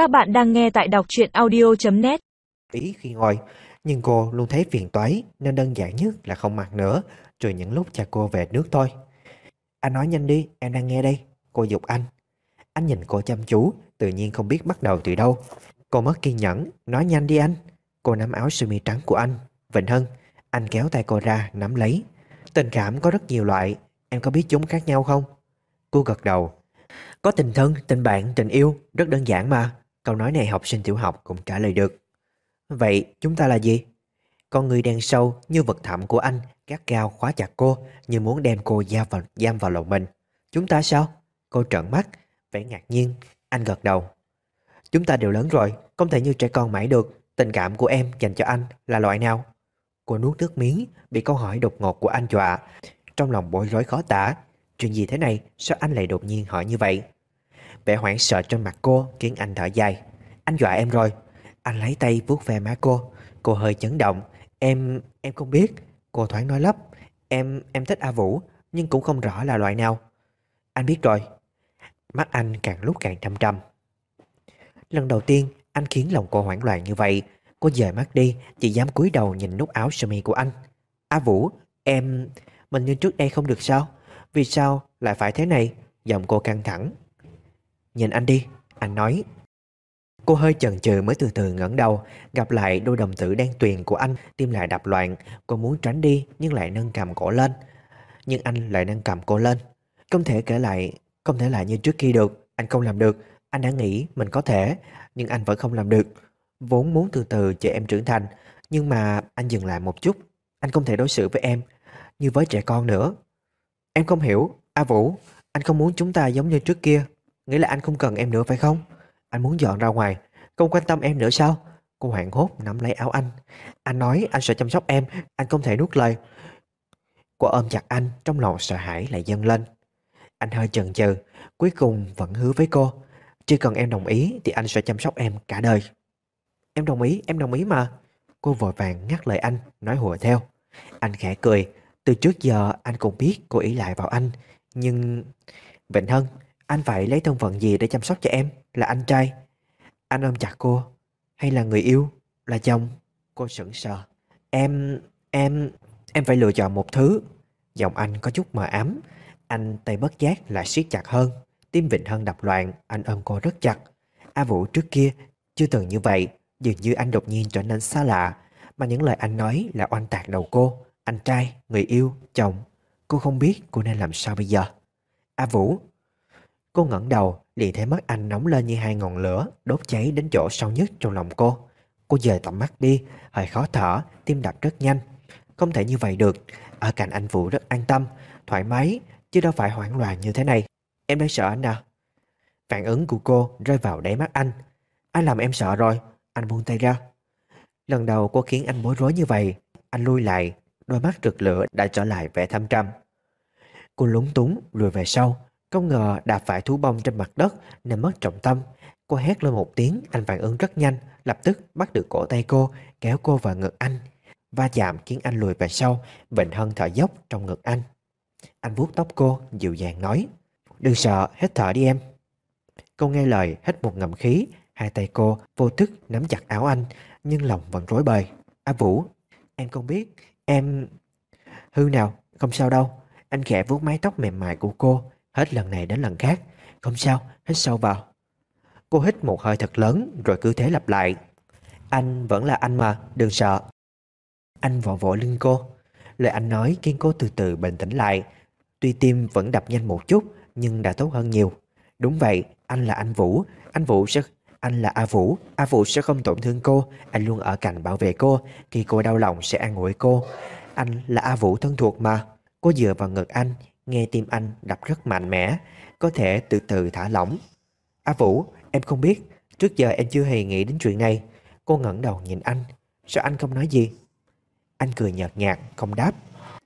Các bạn đang nghe tại đọc truyện audio.net Ý khi ngồi Nhưng cô luôn thấy phiền toái Nên đơn giản nhất là không mặc nữa Trừ những lúc cha cô về nước thôi. Anh nói nhanh đi, em đang nghe đây. Cô dục anh. Anh nhìn cô chăm chú Tự nhiên không biết bắt đầu từ đâu. Cô mất kiên nhẫn Nói nhanh đi anh. Cô nắm áo sơ mi trắng của anh. Vịnh Hân Anh kéo tay cô ra nắm lấy. Tình cảm có rất nhiều loại Em có biết chúng khác nhau không? Cô gật đầu. Có tình thân, tình bạn, tình yêu Rất đơn giản mà. Câu nói này học sinh tiểu học cũng trả lời được. Vậy chúng ta là gì? Con người đen sâu như vật thẳm của anh Gắt gao khóa chặt cô Như muốn đem cô giam vào, giam vào lòng mình. Chúng ta sao? Cô trợn mắt Vẻ ngạc nhiên. Anh gật đầu. Chúng ta đều lớn rồi Không thể như trẻ con mãi được. Tình cảm của em dành cho anh là loại nào? Cô nuốt nước miếng Bị câu hỏi đột ngột của anh dọa. Trong lòng bối rối khó tả. Chuyện gì thế này? Sao anh lại đột nhiên hỏi như vậy? Vẻ hoảng sợ trên mặt cô khiến anh thở dài. Anh dọa em rồi. Anh lấy tay vuốt ve má cô. Cô hơi chấn động. Em, em không biết. Cô thoáng nói lắp. Em, em thích A Vũ Nhưng cũng không rõ là loại nào. Anh biết rồi. Mắt anh càng lúc càng trầm trầm. Lần đầu tiên anh khiến lòng cô hoảng loạn như vậy. Cô dời mắt đi Chỉ dám cúi đầu nhìn nút áo sơ mi của anh. A Vũ Em Mình như trước đây không được sao? Vì sao lại phải thế này? Giọng cô căng thẳng. Nhìn anh đi, Anh nói. Cô hơi chần chừ mới từ từ ngẩng đầu, Gặp lại đôi đồng tử đen tuyền của anh, Tim lại đập loạn. Cô muốn tránh đi, nhưng lại nâng cầm cổ lên. Nhưng anh lại nâng cầm cô lên. Không thể kể lại, Không thể lại như trước kia được. Anh không làm được. Anh đã nghĩ mình có thể, Nhưng anh vẫn không làm được. Vốn muốn từ từ chờ em trưởng thành, Nhưng mà anh dừng lại một chút. Anh không thể đối xử với em Như với trẻ con nữa. Em không hiểu, A Vũ, Anh không muốn chúng ta giống như trước kia. Nghĩa là anh không cần em nữa phải không? Anh muốn dọn ra ngoài. Không quan tâm em nữa sao? Cô hoảng hốt nắm lấy áo anh. Anh nói anh sẽ chăm sóc em Anh không thể nuốt lời. Cô ôm chặt anh Trong lòng sợ hãi lại dâng lên. Anh hơi chần chừ Cuối cùng vẫn hứa với cô. Chỉ cần em đồng ý Thì anh sẽ chăm sóc em cả đời. Em đồng ý, em đồng ý mà. Cô vội vàng ngắt lời anh Nói hùa theo. Anh khẽ cười. Từ trước giờ anh cũng biết cô ý lại vào anh Nhưng... Vịnh Hân anh phải lấy thân phận gì để chăm sóc cho em? Là anh trai. Anh ôm chặt cô. Hay là người yêu? Là chồng. Cô sững sờ. Em Em Em phải lựa chọn một thứ. Giọng anh có chút mờ ám. Anh tay bất giác lại siết chặt hơn. Tim Vịnh hơn đập loạn. Anh ôm cô rất chặt. A Vũ trước kia Chưa từng như vậy. Dường như anh đột nhiên trở nên xa lạ. Mà những lời anh nói là oanh tạc đầu cô. Anh trai, người yêu, chồng. Cô không biết cô nên làm sao bây giờ. A Vũ Cô ngẩng đầu, liền thấy mắt anh nóng lên như hai ngọn lửa, đốt cháy đến chỗ sâu nhất trong lòng cô. Cô dời tầm mắt đi, hơi khó thở, tim đập rất nhanh. Không thể như vậy được, ở cạnh anh Vũ rất an tâm, thoải mái, chứ đâu phải hoảng loạn như thế này. Em đang sợ anh à? Phản ứng của cô rơi vào đáy mắt anh. Anh làm em sợ rồi, anh buông tay ra. Lần đầu cô khiến anh bối rối như vậy, anh lui lại, đôi mắt rực lửa đã trở lại vẻ thâm trầm. Cô lúng túng lùi về sau, không ngờ đạp phải thú bông trên mặt đất nên mất trọng tâm. Cô hét lên một tiếng, anh phản ứng rất nhanh, lập tức bắt được cổ tay cô, kéo cô vào ngực anh. Va chạm khiến anh lùi về sau, Vịnh Hân thở dốc trong ngực anh. Anh vuốt tóc cô, dịu dàng nói, đừng sợ, hít thở đi em. Cô nghe lời, hít một ngầm khí, hai tay cô vô thức nắm chặt áo anh, nhưng lòng vẫn rối bời. A Vũ, em không biết, em... Hư nào, không sao đâu. Anh khẽ vuốt mái tóc mềm mại của cô, Hết lần này đến lần khác. Không sao, hít sâu vào. Cô hít một hơi thật lớn Rồi cứ thế lặp lại. Anh vẫn là anh mà, đừng sợ. Anh vỗ vỗ lưng cô. Lời anh nói khiến cô từ từ bình tĩnh lại. Tuy tim vẫn đập nhanh một chút Nhưng đã tốt hơn nhiều. Đúng vậy, anh là anh Vũ. Anh Vũ sẽ... Anh là A Vũ. A Vũ sẽ không tổn thương cô. Anh luôn ở cạnh bảo vệ cô. Khi cô đau lòng sẽ an ủi cô. Anh là A Vũ thân thuộc mà. Cô dựa vào ngực anh. Nghe tim anh đập rất mạnh mẽ Có thể từ từ thả lỏng. A Vũ em không biết Trước giờ em chưa hề nghĩ đến chuyện này. Cô ngẩng đầu nhìn anh Sao anh không nói gì? Anh cười nhợt nhạt không đáp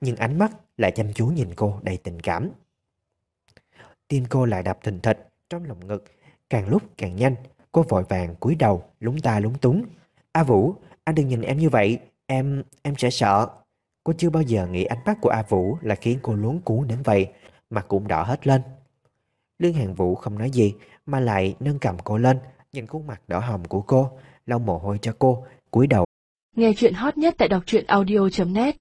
Nhưng ánh mắt lại chăm chú nhìn cô đầy tình cảm. Tim cô lại đập thình thịch Trong lòng ngực Càng lúc càng nhanh. Cô vội vàng cúi đầu lúng ta lúng túng. A Vũ anh đừng nhìn em như vậy Em, em sẽ sợ. Cô chưa bao giờ nghĩ ánh mắt của A Vũ là khiến cô luống cuốn đến vậy, mặt cũng đỏ hết lên. Lương Hàng Vũ không nói gì, mà lại nâng cầm cô lên, nhìn khuôn mặt đỏ hồng của cô, lau mồ hôi cho cô, cúi đầu. Nghe chuyện hot nhất tại đọc truyện audio.net